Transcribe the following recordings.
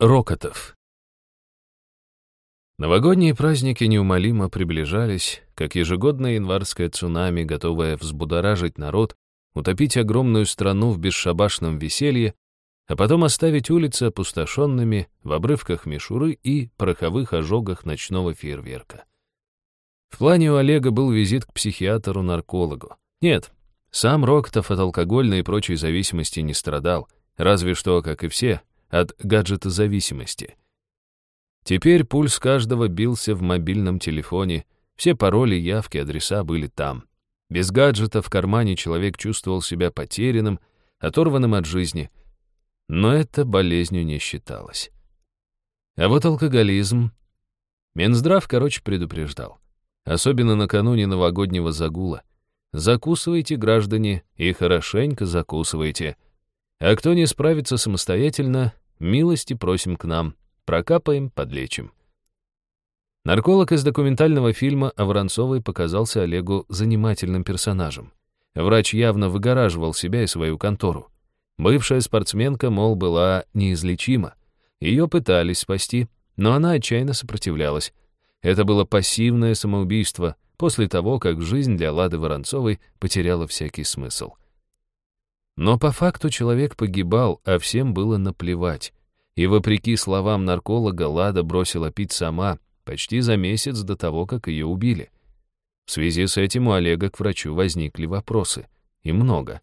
Рокотов. Новогодние праздники неумолимо приближались, как ежегодное январское цунами, готовое взбудоражить народ, утопить огромную страну в бесшабашном веселье, а потом оставить улицы опустошенными в обрывках мишуры и пороховых ожогах ночного фейерверка. В плане у Олега был визит к психиатру-наркологу. Нет, сам Рокотов от алкогольной и прочей зависимости не страдал, разве что, как и все, от гаджета-зависимости. Теперь пульс каждого бился в мобильном телефоне, все пароли, явки, адреса были там. Без гаджета в кармане человек чувствовал себя потерянным, оторванным от жизни. Но это болезнью не считалось. А вот алкоголизм... Минздрав, короче, предупреждал. Особенно накануне новогоднего загула. Закусывайте, граждане, и хорошенько закусывайте. А кто не справится самостоятельно, милости просим к нам. Прокапаем, подлечим. Нарколог из документального фильма о Воронцовой показался Олегу занимательным персонажем. Врач явно выгораживал себя и свою контору. Бывшая спортсменка, мол, была неизлечима. Ее пытались спасти, но она отчаянно сопротивлялась. Это было пассивное самоубийство после того, как жизнь для Лады Воронцовой потеряла всякий смысл. Но по факту человек погибал, а всем было наплевать. И вопреки словам нарколога, Лада бросила пить сама, почти за месяц до того, как ее убили. В связи с этим у Олега к врачу возникли вопросы. И много.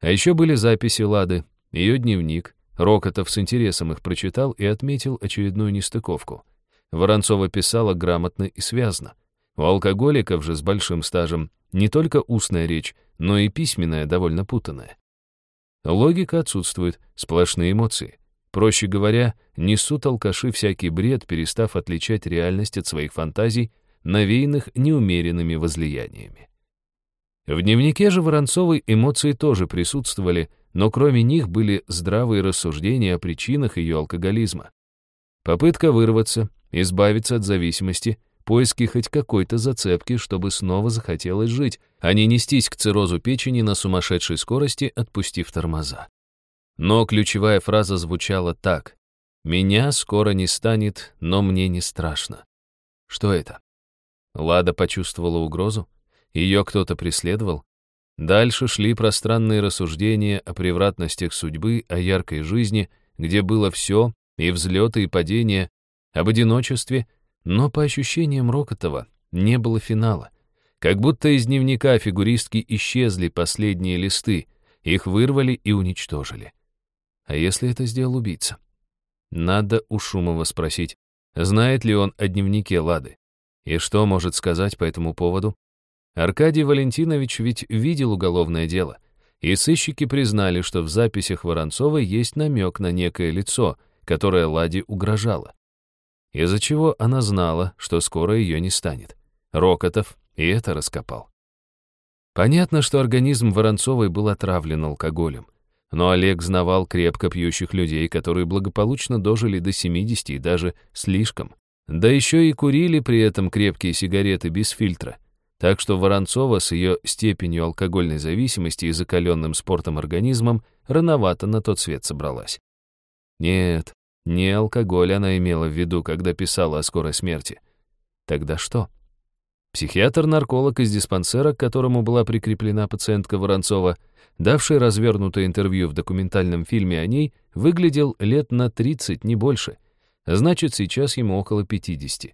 А еще были записи Лады, ее дневник. Рокотов с интересом их прочитал и отметил очередную нестыковку. Воронцова писала грамотно и связно. У алкоголиков же с большим стажем не только устная речь, но и письменная довольно путанная. Логика отсутствует, сплошные эмоции. Проще говоря, несут алкаши всякий бред, перестав отличать реальность от своих фантазий, навеянных неумеренными возлияниями. В дневнике же Воронцовой эмоции тоже присутствовали, но кроме них были здравые рассуждения о причинах ее алкоголизма. Попытка вырваться, избавиться от зависимости, поиски хоть какой-то зацепки, чтобы снова захотелось жить, а не нестись к циррозу печени на сумасшедшей скорости, отпустив тормоза. Но ключевая фраза звучала так. «Меня скоро не станет, но мне не страшно». Что это? Лада почувствовала угрозу? Ее кто-то преследовал? Дальше шли пространные рассуждения о превратностях судьбы, о яркой жизни, где было все, и взлеты, и падения, об одиночестве, но по ощущениям Рокотова не было финала. Как будто из дневника фигуристки исчезли последние листы, их вырвали и уничтожили. А если это сделал убийца? Надо у Шумова спросить, знает ли он о дневнике Лады. И что может сказать по этому поводу? Аркадий Валентинович ведь видел уголовное дело, и сыщики признали, что в записях Воронцовой есть намек на некое лицо, которое Ладе угрожало. Из-за чего она знала, что скоро ее не станет. Рокотов и это раскопал. Понятно, что организм Воронцовой был отравлен алкоголем. Но Олег знавал крепко пьющих людей, которые благополучно дожили до 70 и даже слишком. Да еще и курили при этом крепкие сигареты без фильтра. Так что Воронцова с ее степенью алкогольной зависимости и закаленным спортом организмом рановато на тот свет собралась. Нет, не алкоголь она имела в виду, когда писала о скорой смерти. Тогда что? Психиатр-нарколог из диспансера, к которому была прикреплена пациентка Воронцова, давший развернутое интервью в документальном фильме о ней, выглядел лет на 30, не больше. Значит, сейчас ему около 50.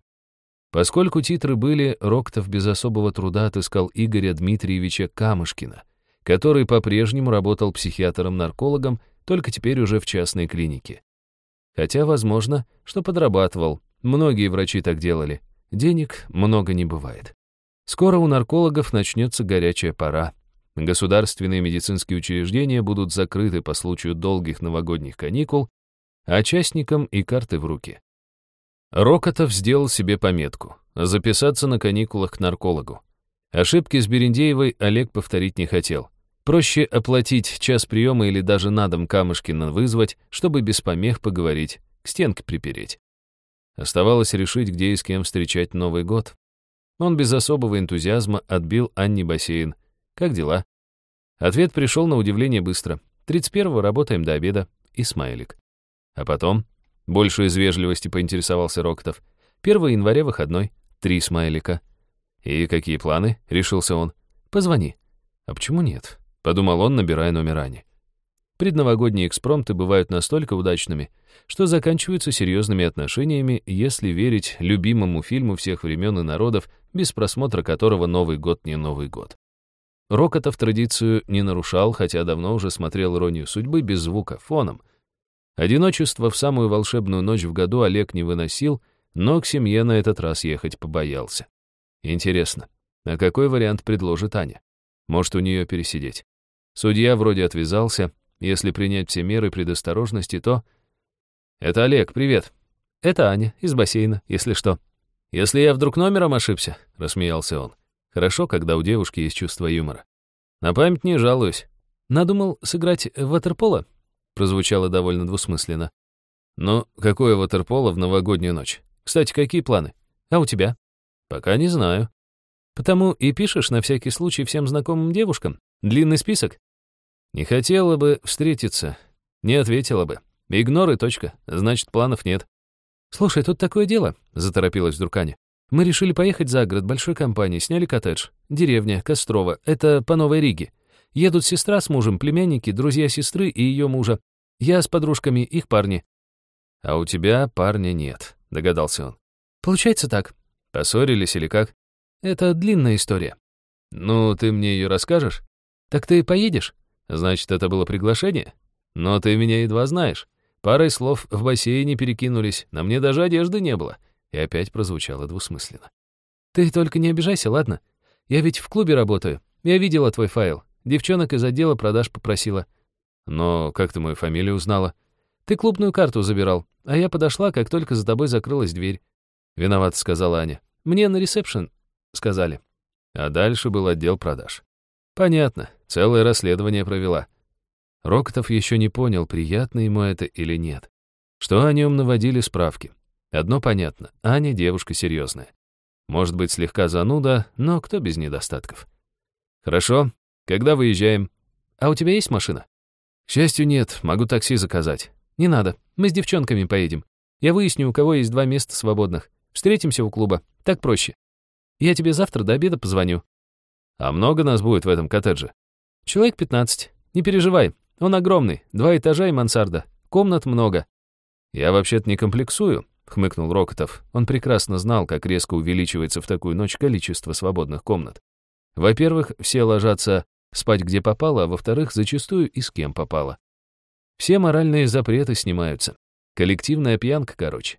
Поскольку титры были, Роктов без особого труда отыскал Игоря Дмитриевича Камышкина, который по-прежнему работал психиатром-наркологом, только теперь уже в частной клинике. Хотя, возможно, что подрабатывал. Многие врачи так делали. Денег много не бывает. Скоро у наркологов начнется горячая пора. Государственные медицинские учреждения будут закрыты по случаю долгих новогодних каникул, а частникам и карты в руки. Рокотов сделал себе пометку — записаться на каникулах к наркологу. Ошибки с Берендеевой Олег повторить не хотел. Проще оплатить час приема или даже на дом Камышкина вызвать, чтобы без помех поговорить, к стенке припереть. Оставалось решить, где и с кем встречать Новый год. Он без особого энтузиазма отбил Анне бассейн. Как дела? Ответ пришел на удивление быстро. 31-го работаем до обеда. И смайлик. А потом Больше из вежливости поинтересовался Рокотов. 1 января выходной. Три смайлика. «И какие планы?» — решился он. «Позвони». «А почему нет?» — подумал он, набирая номер Ани. Предновогодние экспромты бывают настолько удачными, что заканчиваются серьезными отношениями, если верить любимому фильму всех времен и народов, без просмотра которого Новый год не Новый год. Рокотов традицию не нарушал, хотя давно уже смотрел «Иронию судьбы» без звука, фоном. Одиночество в самую волшебную ночь в году Олег не выносил, но к семье на этот раз ехать побоялся. Интересно, а какой вариант предложит Аня? Может, у нее пересидеть? Судья вроде отвязался. Если принять все меры предосторожности, то... «Это Олег, привет». «Это Аня, из бассейна, если что». «Если я вдруг номером ошибся», — рассмеялся он. «Хорошо, когда у девушки есть чувство юмора. На память не жалуюсь. Надумал сыграть в ватерполо?» Прозвучало довольно двусмысленно. «Ну, какое ватерполо в новогоднюю ночь? Кстати, какие планы? А у тебя?» «Пока не знаю». «Потому и пишешь на всякий случай всем знакомым девушкам? Длинный список?» «Не хотела бы встретиться. Не ответила бы. Игнор и точка. Значит, планов нет». «Слушай, тут такое дело», — заторопилась вдруг Аня. «Мы решили поехать за город большой компанией, сняли коттедж. Деревня, Кострова. Это по Новой Риге. Едут сестра с мужем, племянники, друзья сестры и ее мужа. Я с подружками, их парни». «А у тебя парня нет», — догадался он. «Получается так. Поссорились или как? Это длинная история. Ну, ты мне ее расскажешь? Так ты поедешь? Значит, это было приглашение? Но ты меня едва знаешь. Парой слов в бассейне перекинулись, на мне даже одежды не было. И опять прозвучало двусмысленно. Ты только не обижайся, ладно? Я ведь в клубе работаю. Я видела твой файл. Девчонок из отдела продаж попросила. Но как ты мою фамилию узнала? Ты клубную карту забирал, а я подошла, как только за тобой закрылась дверь. Виноват, сказала Аня. Мне на ресепшн сказали. А дальше был отдел продаж. Понятно, целое расследование провела. Рокотов еще не понял, приятно ему это или нет. Что о нем наводили справки. Одно понятно, Аня девушка серьезная. Может быть, слегка зануда, но кто без недостатков? Хорошо, когда выезжаем? А у тебя есть машина? К счастью, нет, могу такси заказать. Не надо, мы с девчонками поедем. Я выясню, у кого есть два места свободных. Встретимся у клуба. Так проще. Я тебе завтра до обеда позвоню. А много нас будет в этом коттедже? Человек 15. Не переживай. Он огромный. Два этажа и мансарда. Комнат много. Я вообще-то не комплексую, хмыкнул Рокотов. Он прекрасно знал, как резко увеличивается в такую ночь количество свободных комнат. Во-первых, все ложатся спать где попало, а во-вторых, зачастую и с кем попало. Все моральные запреты снимаются. Коллективная пьянка, короче.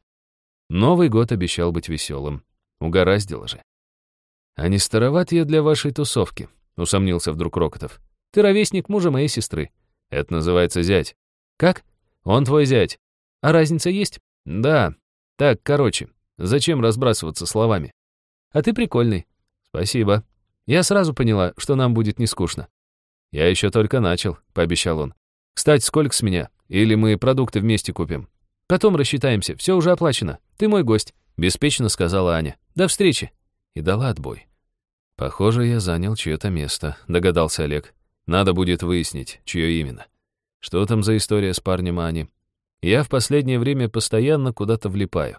Новый год обещал быть веселым. Угораздило же. «А не староват я для вашей тусовки?» — усомнился вдруг Рокотов. «Ты ровесник мужа моей сестры. Это называется зять». «Как? Он твой зять. А разница есть?» «Да. Так, короче, зачем разбрасываться словами?» «А ты прикольный». «Спасибо. Я сразу поняла, что нам будет не скучно». «Я еще только начал», — пообещал он. «Кстати, сколько с меня? Или мы продукты вместе купим?» Потом рассчитаемся, все уже оплачено. Ты мой гость», — беспечно сказала Аня. «До встречи». И дала отбой. «Похоже, я занял чье-то место», — догадался Олег. «Надо будет выяснить, чье именно. Что там за история с парнем Ани? Я в последнее время постоянно куда-то влипаю.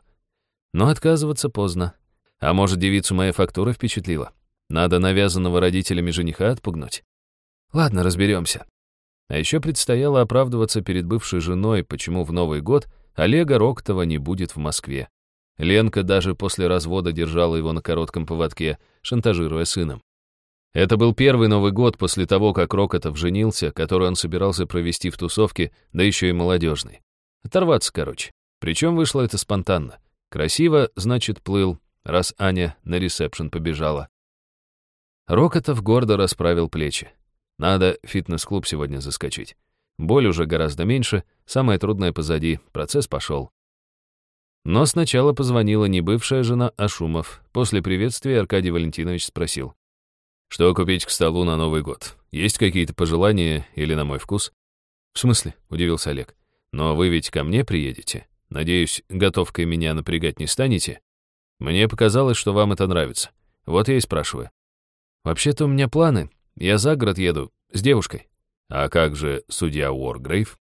Но отказываться поздно. А может, девицу моя фактура впечатлила? Надо навязанного родителями жениха отпугнуть. Ладно, разберемся. А еще предстояло оправдываться перед бывшей женой, почему в Новый год — Олега Роктова не будет в Москве. Ленка даже после развода держала его на коротком поводке, шантажируя сыном. Это был первый Новый год после того, как Рокотов женился, который он собирался провести в тусовке, да еще и молодежный. Оторваться, короче. Причем вышло это спонтанно. Красиво, значит, плыл, раз Аня на ресепшн побежала. Рокотов гордо расправил плечи. Надо фитнес-клуб сегодня заскочить. Боль уже гораздо меньше, самое трудное позади, процесс пошел. Но сначала позвонила не бывшая жена, а Шумов. После приветствия Аркадий Валентинович спросил. «Что купить к столу на Новый год? Есть какие-то пожелания или на мой вкус?» «В смысле?» — удивился Олег. «Но вы ведь ко мне приедете. Надеюсь, готовкой меня напрягать не станете? Мне показалось, что вам это нравится. Вот я и спрашиваю». «Вообще-то у меня планы. Я за город еду. С девушкой. А как же судья Уоргрейв?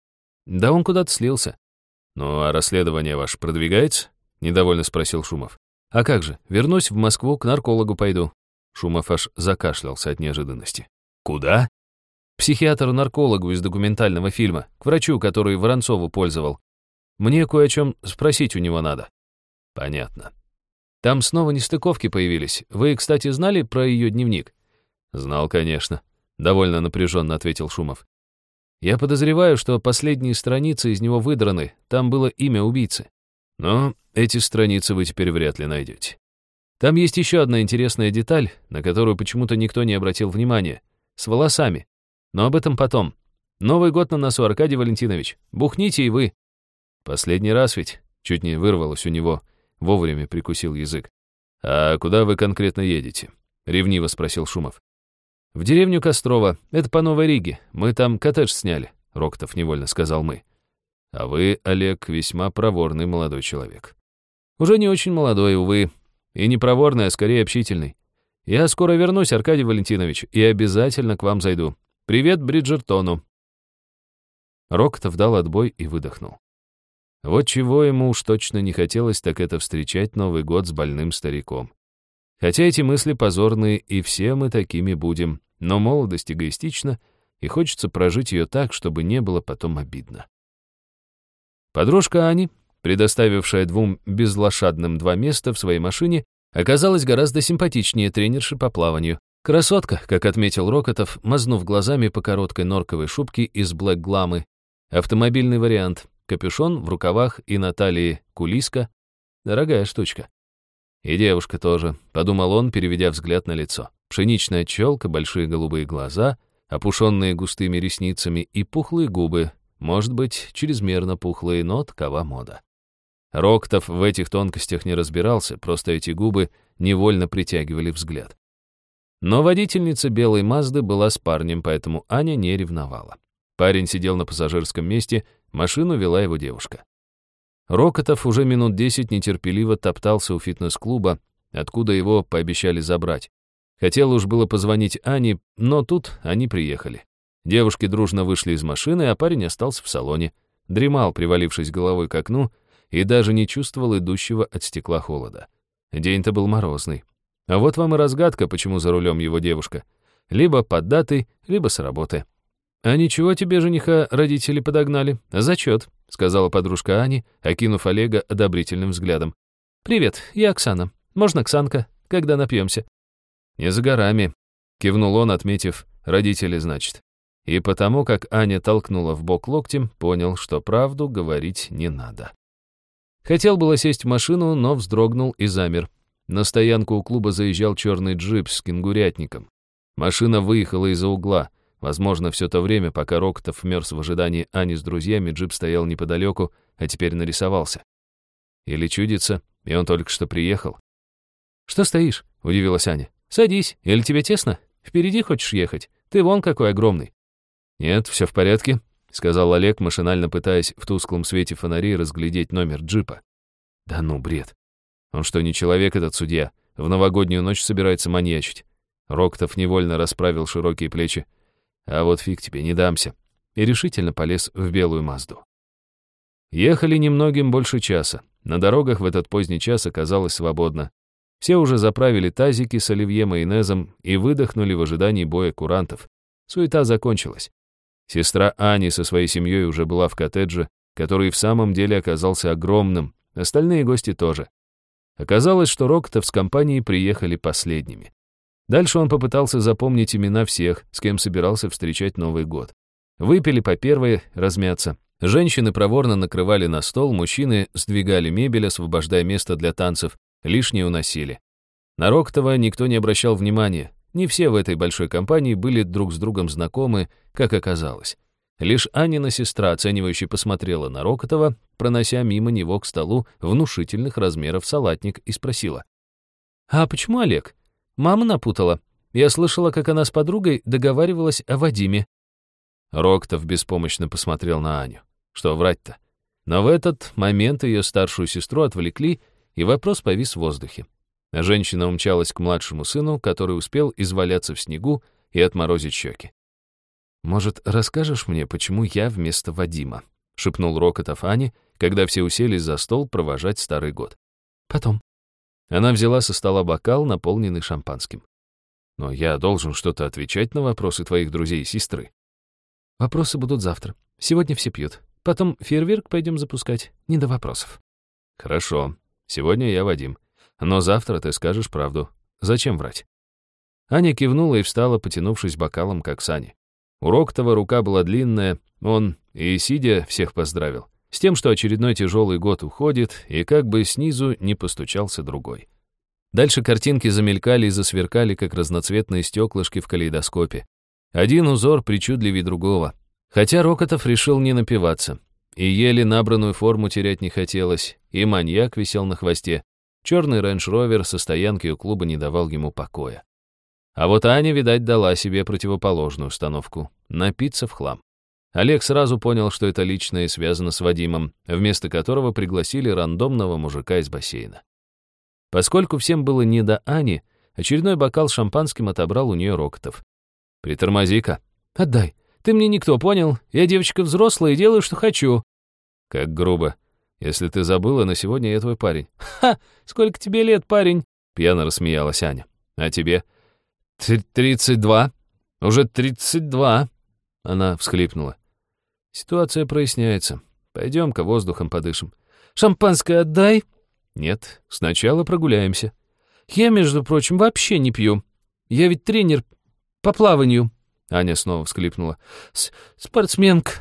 Да он куда-то слился. «Ну, а расследование ваше продвигается?» — недовольно спросил Шумов. «А как же, вернусь в Москву, к наркологу пойду». Шумов аж закашлялся от неожиданности. «Куда?» «Психиатру-наркологу из документального фильма, к врачу, который Воронцову пользовал. Мне кое о чем спросить у него надо». «Понятно. Там снова нестыковки появились. Вы, кстати, знали про ее дневник?» «Знал, конечно», — довольно напряженно ответил Шумов. «Я подозреваю, что последние страницы из него выдраны, там было имя убийцы. Но эти страницы вы теперь вряд ли найдете. Там есть еще одна интересная деталь, на которую почему-то никто не обратил внимания. С волосами. Но об этом потом. Новый год на носу, Аркадий Валентинович. Бухните и вы. Последний раз ведь чуть не вырвалось у него. Вовремя прикусил язык. «А куда вы конкретно едете?» — ревниво спросил Шумов. «В деревню Кострова. Это по Новой Риге. Мы там коттедж сняли», — Роктов невольно сказал мы. «А вы, Олег, весьма проворный молодой человек». «Уже не очень молодой, увы. И не проворный, а скорее общительный. Я скоро вернусь, Аркадий Валентинович, и обязательно к вам зайду. Привет Бриджертону». Роктов дал отбой и выдохнул. Вот чего ему уж точно не хотелось, так это встречать Новый год с больным стариком. Хотя эти мысли позорные, и все мы такими будем, но молодость эгоистична, и хочется прожить ее так, чтобы не было потом обидно. Подружка Ани, предоставившая двум безлошадным два места в своей машине, оказалась гораздо симпатичнее тренерши по плаванию. Красотка, как отметил Рокотов, мазнув глазами по короткой норковой шубке из блэк-гламы. Автомобильный вариант, капюшон в рукавах и на талии кулиска. Дорогая штучка. И девушка тоже, подумал он, переведя взгляд на лицо. Пшеничная челка, большие голубые глаза, опушенные густыми ресницами и пухлые губы, может быть, чрезмерно пухлые, но такова мода. Роктов в этих тонкостях не разбирался, просто эти губы невольно притягивали взгляд. Но водительница белой Мазды была с парнем, поэтому Аня не ревновала. Парень сидел на пассажирском месте, машину вела его девушка. Рокотов уже минут десять нетерпеливо топтался у фитнес-клуба, откуда его пообещали забрать. Хотел уж было позвонить Ане, но тут они приехали. Девушки дружно вышли из машины, а парень остался в салоне. Дремал, привалившись головой к окну, и даже не чувствовал идущего от стекла холода. День-то был морозный. А вот вам и разгадка, почему за рулем его девушка. Либо под датой, либо с работы. «А ничего тебе, жениха, родители подогнали. Зачет», — сказала подружка Ани, окинув Олега одобрительным взглядом. «Привет, я Оксана. Можно Оксанка, когда напьемся?» «Не за горами», — кивнул он, отметив «родители, значит». И потому, как Аня толкнула в бок локтем, понял, что правду говорить не надо. Хотел было сесть в машину, но вздрогнул и замер. На стоянку у клуба заезжал черный джип с кенгурятником. Машина выехала из-за угла. Возможно, все то время, пока Рокотов мерз в ожидании Ани с друзьями, джип стоял неподалеку, а теперь нарисовался. Или чудится, и он только что приехал. «Что стоишь?» — удивилась Аня. «Садись. Или тебе тесно? Впереди хочешь ехать? Ты вон какой огромный». «Нет, все в порядке», — сказал Олег, машинально пытаясь в тусклом свете фонарей разглядеть номер джипа. «Да ну, бред. Он что, не человек этот судья? В новогоднюю ночь собирается маньячить». Роктов невольно расправил широкие плечи. А вот фиг тебе, не дамся. И решительно полез в белую Мазду. Ехали немногим больше часа. На дорогах в этот поздний час оказалось свободно. Все уже заправили тазики с оливье майонезом и выдохнули в ожидании боя курантов. Суета закончилась. Сестра Ани со своей семьей уже была в коттедже, который в самом деле оказался огромным, остальные гости тоже. Оказалось, что Рокотов с компанией приехали последними. Дальше он попытался запомнить имена всех, с кем собирался встречать Новый год. Выпили по первой, размяться. Женщины проворно накрывали на стол, мужчины сдвигали мебель, освобождая место для танцев, лишнее уносили. На Роктова никто не обращал внимания. Не все в этой большой компании были друг с другом знакомы, как оказалось. Лишь Анина сестра, оценивающе посмотрела на Рокотова, пронося мимо него к столу внушительных размеров салатник, и спросила. «А почему Олег? Мама напутала. Я слышала, как она с подругой договаривалась о Вадиме». Роктов беспомощно посмотрел на Аню. Что врать-то? Но в этот момент ее старшую сестру отвлекли, и вопрос повис в воздухе. Женщина умчалась к младшему сыну, который успел изваляться в снегу и отморозить щеки. «Может, расскажешь мне, почему я вместо Вадима?» — шепнул Рокотов Ане когда все уселись за стол провожать старый год. Потом. Она взяла со стола бокал, наполненный шампанским. Но я должен что-то отвечать на вопросы твоих друзей и сестры. Вопросы будут завтра. Сегодня все пьют. Потом фейерверк пойдем запускать. Не до вопросов. Хорошо. Сегодня я Вадим. Но завтра ты скажешь правду. Зачем врать? Аня кивнула и встала, потянувшись бокалом, как Сани. У Роктова рука была длинная, он и сидя всех поздравил. С тем, что очередной тяжелый год уходит, и как бы снизу не постучался другой. Дальше картинки замелькали и засверкали, как разноцветные стеклышки в калейдоскопе. Один узор причудливее другого. Хотя Рокотов решил не напиваться. И еле набранную форму терять не хотелось, и маньяк висел на хвосте. Черный рейндж-ровер со стоянки у клуба не давал ему покоя. А вот Аня, видать, дала себе противоположную установку — напиться в хлам. Олег сразу понял, что это личное связано с Вадимом, вместо которого пригласили рандомного мужика из бассейна. Поскольку всем было не до Ани, очередной бокал шампанским отобрал у нее Рокотов. «Притормози-ка». «Отдай. Ты мне никто, понял? Я девочка взрослая и делаю, что хочу». «Как грубо. Если ты забыла, на сегодня я твой парень». «Ха! Сколько тебе лет, парень?» Пьяно рассмеялась Аня. «А тебе?» «Тридцать два. Уже тридцать два». Она всхлипнула. «Ситуация проясняется. Пойдем-ка воздухом подышим». «Шампанское отдай». «Нет, сначала прогуляемся». «Я, между прочим, вообще не пью. Я ведь тренер по плаванию». Аня снова всхлипнула. С «Спортсменка».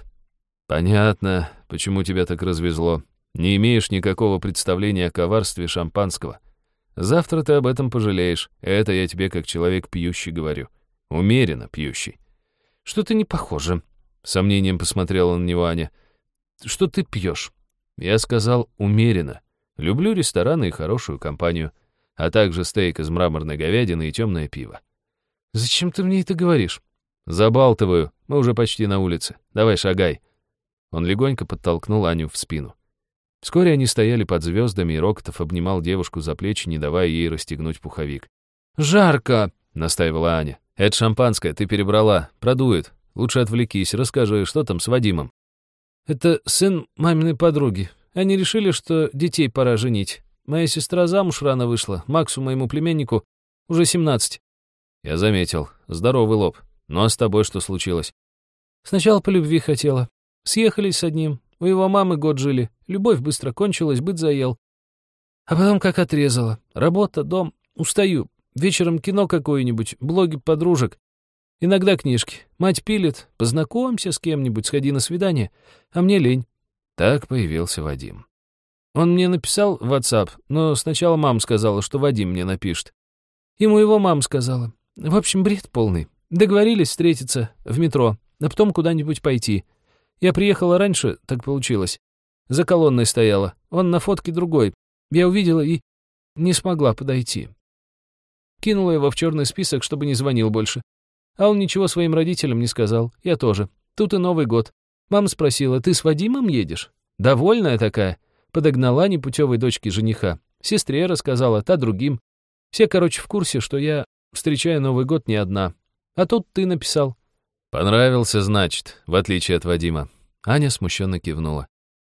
«Понятно, почему тебя так развезло. Не имеешь никакого представления о коварстве шампанского. Завтра ты об этом пожалеешь. Это я тебе как человек пьющий говорю. Умеренно пьющий. Что-то не похоже. Сомнением посмотрела на него Аня. Что ты пьешь? Я сказал умеренно. Люблю рестораны и хорошую компанию, а также стейк из мраморной говядины и темное пиво. Зачем ты мне это говоришь? Забалтываю. Мы уже почти на улице. Давай шагай. Он легонько подтолкнул Аню в спину. Вскоре они стояли под звездами, и Рокотов обнимал девушку за плечи, не давая ей расстегнуть пуховик. «Жарко!» — настаивала Аня. «Это шампанское, ты перебрала. Продует. Лучше отвлекись, расскажи, что там с Вадимом?» «Это сын маминой подруги. Они решили, что детей пора женить. Моя сестра замуж рано вышла, Максу, моему племяннику, уже семнадцать». «Я заметил. Здоровый лоб. Ну а с тобой что случилось?» «Сначала по любви хотела. Съехались с одним, у его мамы год жили. Любовь быстро кончилась, быт заел. А потом как отрезала. Работа, дом. Устаю. Вечером кино какое-нибудь, блоги подружек. Иногда книжки. Мать пилит. Познакомься с кем-нибудь, сходи на свидание. А мне лень. Так появился Вадим. Он мне написал в WhatsApp, но сначала мама сказала, что Вадим мне напишет. Ему его мама сказала. В общем, бред полный. Договорились встретиться в метро, а потом куда-нибудь пойти. Я приехала раньше, так получилось. За колонной стояла. Он на фотке другой. Я увидела и не смогла подойти. Кинула его в черный список, чтобы не звонил больше. А он ничего своим родителям не сказал. Я тоже. Тут и Новый год. Мама спросила, ты с Вадимом едешь? Довольная такая. Подогнала непутевой дочке жениха. Сестре рассказала, та другим. Все, короче, в курсе, что я встречаю Новый год не одна. А тут ты написал. Понравился, значит, в отличие от Вадима. Аня смущенно кивнула.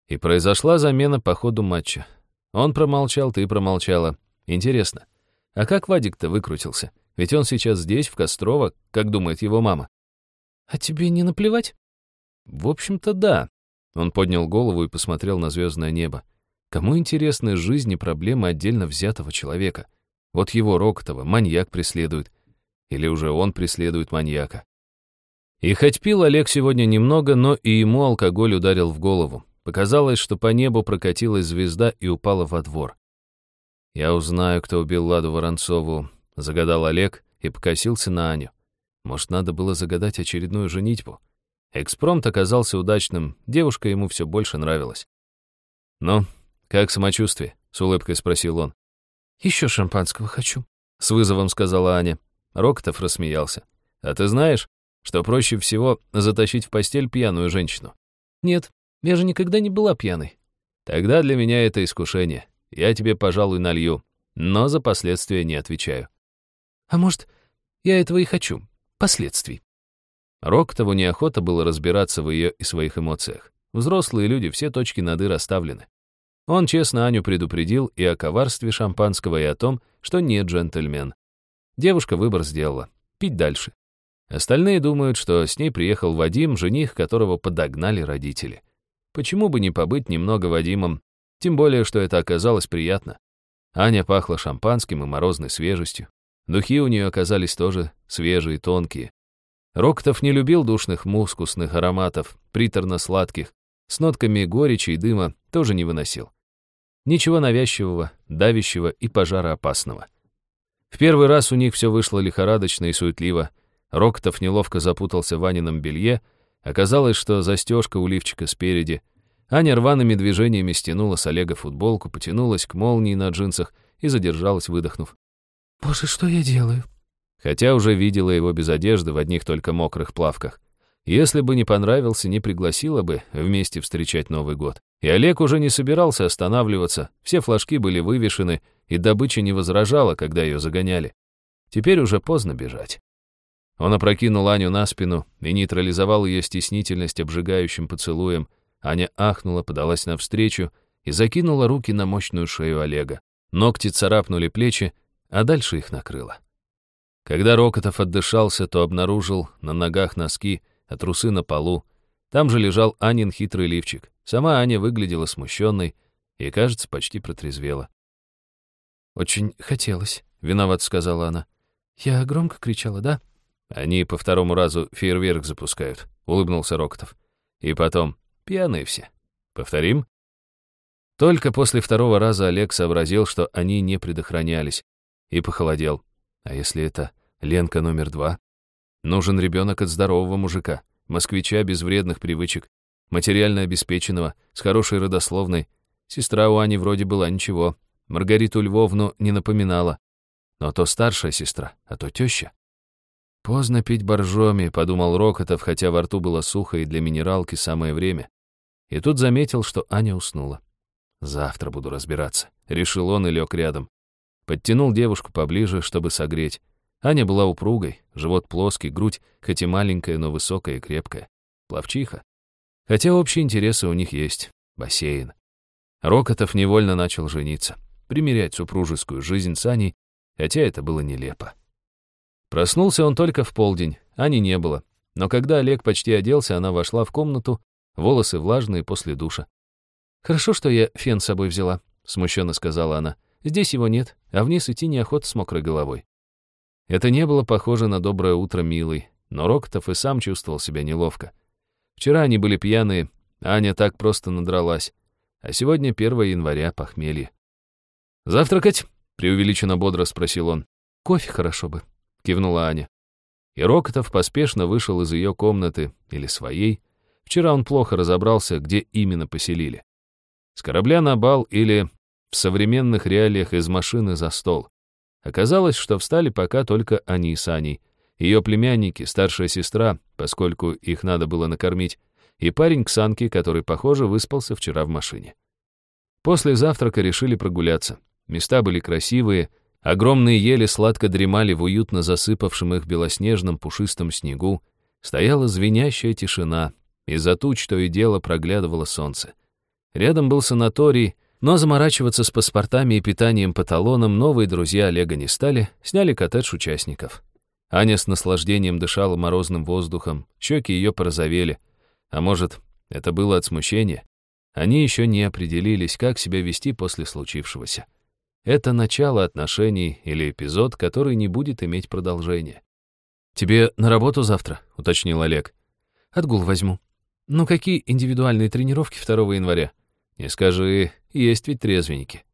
И произошла замена по ходу матча. Он промолчал, ты промолчала. Интересно, а как Вадик-то выкрутился? Ведь он сейчас здесь, в Кострово, как думает его мама. А тебе не наплевать? В общем-то, да. Он поднял голову и посмотрел на звездное небо. Кому интересны жизни проблемы отдельно взятого человека? Вот его Рокотова маньяк преследует. Или уже он преследует маньяка. И хоть пил Олег сегодня немного, но и ему алкоголь ударил в голову. Показалось, что по небу прокатилась звезда и упала во двор. «Я узнаю, кто убил Ладу Воронцову», — загадал Олег и покосился на Аню. Может, надо было загадать очередную женитьбу. Экспромт оказался удачным, девушка ему все больше нравилась. «Ну, как самочувствие?» — с улыбкой спросил он. «Еще шампанского хочу», — с вызовом сказала Аня. Рокотов рассмеялся. «А ты знаешь, что проще всего затащить в постель пьяную женщину. Нет, я же никогда не была пьяной. Тогда для меня это искушение. Я тебе, пожалуй, налью, но за последствия не отвечаю. А может, я этого и хочу. Последствий. Роктову неохота было разбираться в ее и своих эмоциях. Взрослые люди, все точки над «и» расставлены. Он честно Аню предупредил и о коварстве шампанского, и о том, что не джентльмен. Девушка выбор сделала. Пить дальше. Остальные думают, что с ней приехал Вадим, жених которого подогнали родители. Почему бы не побыть немного Вадимом? Тем более, что это оказалось приятно. Аня пахла шампанским и морозной свежестью. Духи у нее оказались тоже свежие, тонкие. Роктов не любил душных мускусных ароматов, приторно-сладких, с нотками горечи и дыма тоже не выносил. Ничего навязчивого, давящего и пожароопасного. В первый раз у них все вышло лихорадочно и суетливо. Роктов неловко запутался в Ванином белье, оказалось, что застежка у лифчика спереди. Аня рваными движениями стянула с Олега футболку, потянулась к молнии на джинсах и задержалась, выдохнув. «Боже, что я делаю?» Хотя уже видела его без одежды в одних только мокрых плавках. Если бы не понравился, не пригласила бы вместе встречать Новый год. И Олег уже не собирался останавливаться, все флажки были вывешены, и добыча не возражала, когда ее загоняли. Теперь уже поздно бежать. Он опрокинул Аню на спину и нейтрализовал ее стеснительность обжигающим поцелуем. Аня ахнула, подалась навстречу и закинула руки на мощную шею Олега. Ногти царапнули плечи, а дальше их накрыло. Когда Рокотов отдышался, то обнаружил на ногах носки, а трусы на полу. Там же лежал Анин хитрый лифчик. Сама Аня выглядела смущенной и, кажется, почти протрезвела. «Очень хотелось», — виноват сказала она. «Я громко кричала, да?» «Они по второму разу фейерверк запускают», — улыбнулся Рокотов. «И потом, пьяные все. Повторим?» Только после второго раза Олег сообразил, что они не предохранялись, и похолодел. А если это Ленка номер два? Нужен ребенок от здорового мужика, москвича без вредных привычек, материально обеспеченного, с хорошей родословной. Сестра у Ани вроде была ничего, Маргариту Львовну не напоминала. Но то старшая сестра, а то теща. Поздно пить боржоми, подумал Рокотов, хотя во рту было сухо и для минералки самое время. И тут заметил, что Аня уснула. Завтра буду разбираться, решил он и лег рядом. Подтянул девушку поближе, чтобы согреть. Аня была упругой, живот плоский, грудь, хоть и маленькая, но высокая и крепкая. Плавчиха. Хотя общие интересы у них есть. Бассейн. Рокотов невольно начал жениться. Примерять супружескую жизнь с Аней, хотя это было нелепо. Проснулся он только в полдень, Ани не было. Но когда Олег почти оделся, она вошла в комнату, волосы влажные после душа. «Хорошо, что я фен с собой взяла», — смущенно сказала она. «Здесь его нет, а вниз идти неохота с мокрой головой». Это не было похоже на доброе утро милый, но Рокотов и сам чувствовал себя неловко. Вчера они были пьяные, Аня так просто надралась. А сегодня 1 января, похмелье. «Завтракать?» — преувеличенно бодро спросил он. «Кофе хорошо бы», — кивнула Аня. И Рокотов поспешно вышел из ее комнаты, или своей. Вчера он плохо разобрался, где именно поселили. С корабля на бал или в современных реалиях из машины за стол. Оказалось, что встали пока только они с Аней, ее племянники, старшая сестра, поскольку их надо было накормить, и парень Ксанки, который, похоже, выспался вчера в машине. После завтрака решили прогуляться. Места были красивые, огромные ели сладко дремали в уютно засыпавшем их белоснежном пушистом снегу, стояла звенящая тишина, из-за туч то и дело проглядывало солнце. Рядом был санаторий, но заморачиваться с паспортами и питанием по талонам новые друзья Олега не стали, сняли коттедж участников. Аня с наслаждением дышала морозным воздухом, щеки ее порозовели. А может, это было от смущения? Они еще не определились, как себя вести после случившегося. Это начало отношений или эпизод, который не будет иметь продолжения. «Тебе на работу завтра?» — уточнил Олег. «Отгул возьму». «Ну какие индивидуальные тренировки 2 января?» «Не скажи, есть ведь трезвенники».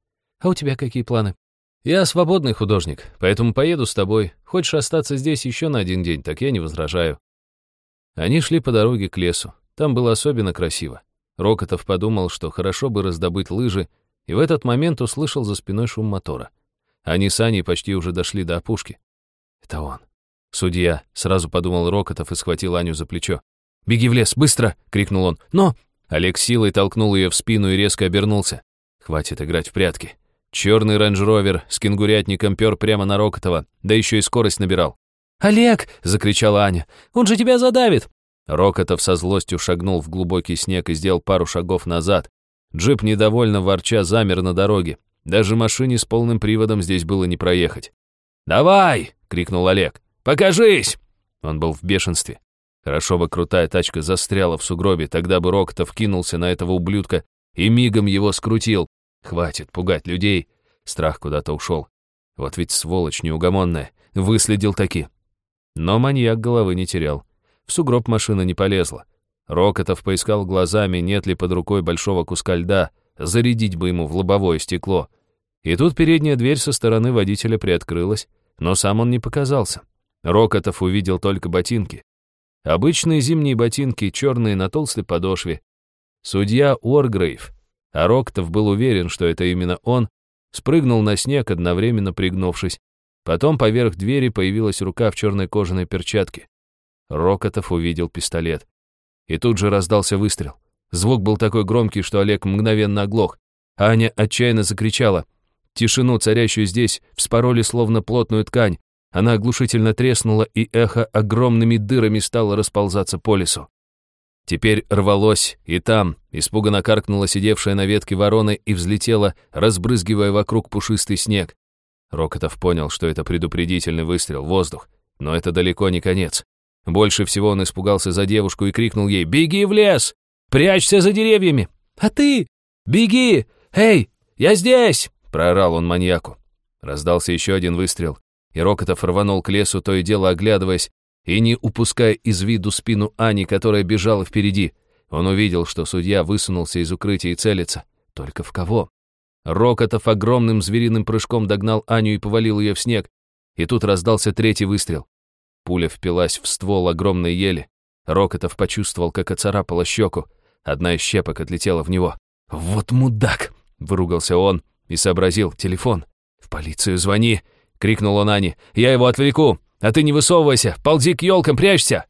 «А у тебя какие планы?» «Я свободный художник, поэтому поеду с тобой. Хочешь остаться здесь еще на один день, так я не возражаю». Они шли по дороге к лесу. Там было особенно красиво. Рокотов подумал, что хорошо бы раздобыть лыжи, и в этот момент услышал за спиной шум мотора. Они с Аней почти уже дошли до опушки. «Это он». «Судья», — сразу подумал Рокотов и схватил Аню за плечо. «Беги в лес, быстро!» — крикнул он. «Но...» Олег силой толкнул ее в спину и резко обернулся. «Хватит играть в прятки». Черный рейндж-ровер с кенгурятником пер прямо на Рокотова, да еще и скорость набирал. «Олег!» — закричала Аня. «Он же тебя задавит!» Рокотов со злостью шагнул в глубокий снег и сделал пару шагов назад. Джип, недовольно ворча, замер на дороге. Даже машине с полным приводом здесь было не проехать. «Давай!» — крикнул Олег. «Покажись!» Он был в бешенстве. Хорошо бы крутая тачка застряла в сугробе, тогда бы Рокотов кинулся на этого ублюдка и мигом его скрутил. Хватит пугать людей. Страх куда-то ушел. Вот ведь сволочь неугомонная. Выследил таки. Но маньяк головы не терял. В сугроб машина не полезла. Рокотов поискал глазами, нет ли под рукой большого куска льда, зарядить бы ему в лобовое стекло. И тут передняя дверь со стороны водителя приоткрылась, но сам он не показался. Рокотов увидел только ботинки. Обычные зимние ботинки, черные на толстой подошве. Судья Уоргрейв, а Рокотов был уверен, что это именно он, спрыгнул на снег, одновременно пригнувшись. Потом поверх двери появилась рука в черной кожаной перчатке. Рокотов увидел пистолет. И тут же раздался выстрел. Звук был такой громкий, что Олег мгновенно оглох. Аня отчаянно закричала. Тишину, царящую здесь, вспороли словно плотную ткань. Она оглушительно треснула, и эхо огромными дырами стало расползаться по лесу. Теперь рвалось, и там испуганно каркнула сидевшая на ветке ворона и взлетела, разбрызгивая вокруг пушистый снег. Рокотов понял, что это предупредительный выстрел в воздух, но это далеко не конец. Больше всего он испугался за девушку и крикнул ей «Беги в лес! Прячься за деревьями! А ты? Беги! Эй, я здесь!» — проорал он маньяку. Раздался еще один выстрел, и Рокотов рванул к лесу, то и дело оглядываясь, и не упуская из виду спину Ани, которая бежала впереди. Он увидел, что судья высунулся из укрытия и целится. Только в кого? Рокотов огромным звериным прыжком догнал Аню и повалил ее в снег. И тут раздался третий выстрел. Пуля впилась в ствол огромной ели. Рокотов почувствовал, как оцарапала щеку. Одна из щепок отлетела в него. «Вот мудак!» — выругался он и сообразил. «Телефон. В полицию звони!» — крикнул он Ане. «Я его отвлеку! А ты не высовывайся! Ползи к елкам, прячься!»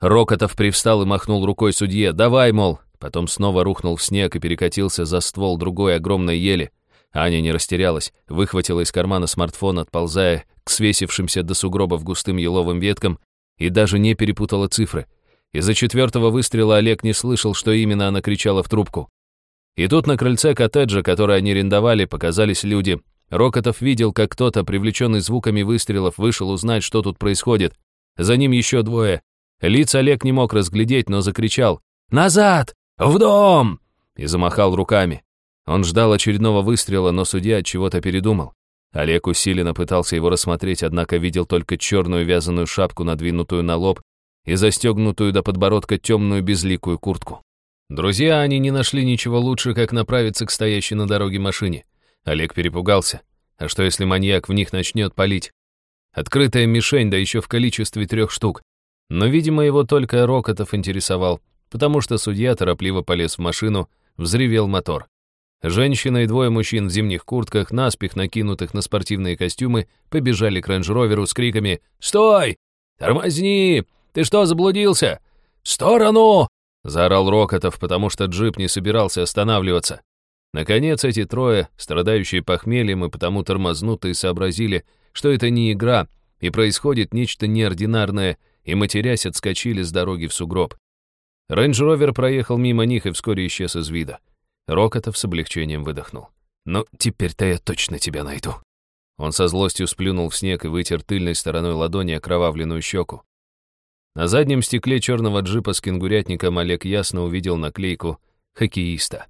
Рокотов привстал и махнул рукой судье. «Давай, мол!» Потом снова рухнул в снег и перекатился за ствол другой огромной ели. Аня не растерялась, выхватила из кармана смартфон, отползая к свесившимся до сугробов густым еловым веткам, и даже не перепутала цифры. Из-за четвертого выстрела Олег не слышал, что именно она кричала в трубку. И тут на крыльце коттеджа, который они арендовали, показались люди. Рокотов видел, как кто-то, привлеченный звуками выстрелов, вышел узнать, что тут происходит. За ним еще двое. Лиц Олег не мог разглядеть, но закричал «Назад! В дом!» и замахал руками. Он ждал очередного выстрела, но судья от чего-то передумал. Олег усиленно пытался его рассмотреть, однако видел только черную вязаную шапку, надвинутую на лоб, и застегнутую до подбородка темную безликую куртку. Друзья они не нашли ничего лучше, как направиться к стоящей на дороге машине. Олег перепугался. А что, если маньяк в них начнет палить? Открытая мишень, да еще в количестве трех штук. Но, видимо, его только Рокотов интересовал, потому что судья торопливо полез в машину, взревел мотор. Женщина и двое мужчин в зимних куртках, наспех накинутых на спортивные костюмы, побежали к рейндж-роверу с криками «Стой! Тормозни! Ты что, заблудился? В сторону!» Заорал Рокотов, потому что джип не собирался останавливаться. Наконец эти трое, страдающие похмельем и потому тормознутые, сообразили, что это не игра, и происходит нечто неординарное, и, матерясь, отскочили с дороги в сугроб. Рейндж-ровер проехал мимо них и вскоре исчез из вида. Рокотов с облегчением выдохнул. «Ну, теперь-то я точно тебя найду». Он со злостью сплюнул в снег и вытер тыльной стороной ладони окровавленную щеку. На заднем стекле черного джипа с кенгурятником Олег ясно увидел наклейку «Хоккеиста».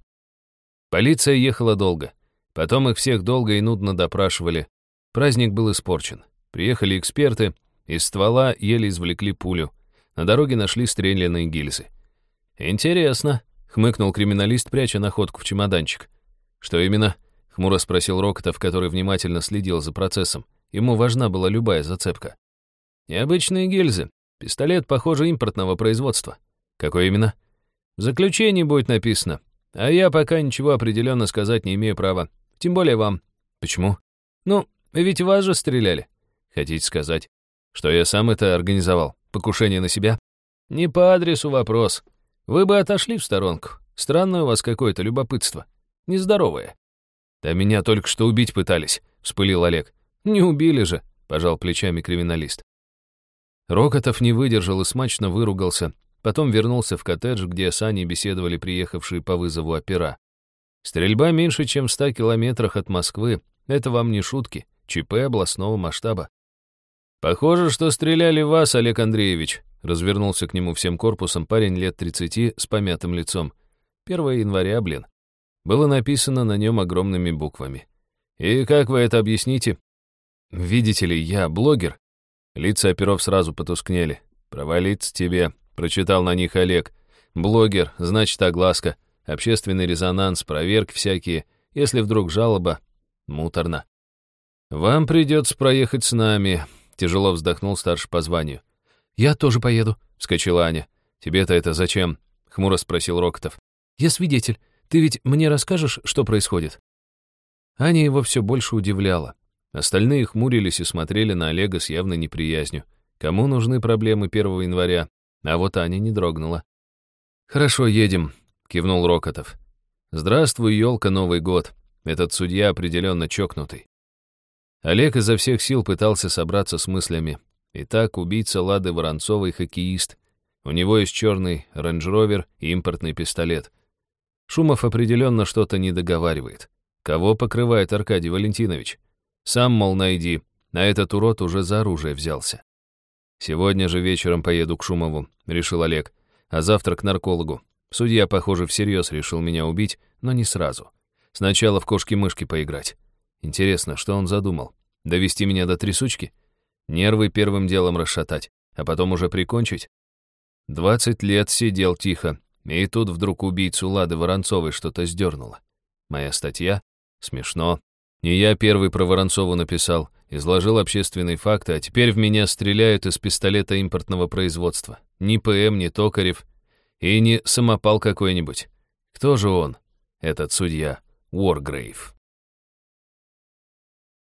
Полиция ехала долго. Потом их всех долго и нудно допрашивали. Праздник был испорчен. Приехали эксперты, из ствола еле извлекли пулю. На дороге нашли стрелянные гильзы. «Интересно», хмыкнул криминалист, пряча находку в чемоданчик. «Что именно?» — хмуро спросил Рокотов, который внимательно следил за процессом. Ему важна была любая зацепка. «Необычные гильзы. Пистолет, похоже, импортного производства. Какой именно?» «В заключении будет написано. А я пока ничего определенно сказать не имею права. Тем более вам». «Почему?» «Ну, ведь вас же стреляли». «Хотите сказать, что я сам это организовал? Покушение на себя?» «Не по адресу вопрос. Вы бы отошли в сторонку. Странное у вас какое-то любопытство. Нездоровое. Да меня только что убить пытались, вспылил Олег. Не убили же, пожал плечами криминалист. Рокотов не выдержал и смачно выругался, потом вернулся в коттедж, где с Аней беседовали приехавшие по вызову опера. Стрельба меньше, чем в ста километрах от Москвы. Это вам не шутки. ЧП областного масштаба. «Похоже, что стреляли в вас, Олег Андреевич», развернулся к нему всем корпусом парень лет 30 с помятым лицом. 1 января, блин. Было написано на нем огромными буквами. «И как вы это объясните?» «Видите ли, я блогер». Лица оперов сразу потускнели. «Провалиться тебе», — прочитал на них Олег. «Блогер, значит, огласка, общественный резонанс, проверки всякие. Если вдруг жалоба, муторно». «Вам придется проехать с нами», — тяжело вздохнул старший по званию. «Я тоже поеду», — вскочила Аня. «Тебе-то это зачем?» — хмуро спросил Рокотов. «Я свидетель. Ты ведь мне расскажешь, что происходит?» Аня его все больше удивляла. Остальные хмурились и смотрели на Олега с явной неприязнью. Кому нужны проблемы 1 января? А вот Аня не дрогнула. «Хорошо, едем», — кивнул Рокотов. «Здравствуй, елка, Новый год. Этот судья определенно чокнутый». Олег изо всех сил пытался собраться с мыслями. Итак, убийца Лады Воронцовой — хоккеист. У него есть черный рейндж-ровер и импортный пистолет. Шумов определенно что-то не договаривает. Кого покрывает Аркадий Валентинович? Сам, мол, найди, а этот урод уже за оружие взялся. Сегодня же вечером поеду к Шумову, решил Олег, а завтра к наркологу. Судья, похоже, всерьез решил меня убить, но не сразу. Сначала в кошки-мышки поиграть. Интересно, что он задумал? Довести меня до трясучки? Нервы первым делом расшатать, а потом уже прикончить? Двадцать лет сидел тихо, и тут вдруг убийцу Лады Воронцовой что-то сдернуло. Моя статья? Смешно. Не я первый про Воронцову написал, изложил общественные факты, а теперь в меня стреляют из пистолета импортного производства. Ни ПМ, ни Токарев и не самопал какой-нибудь. Кто же он, этот судья Уоргрейв?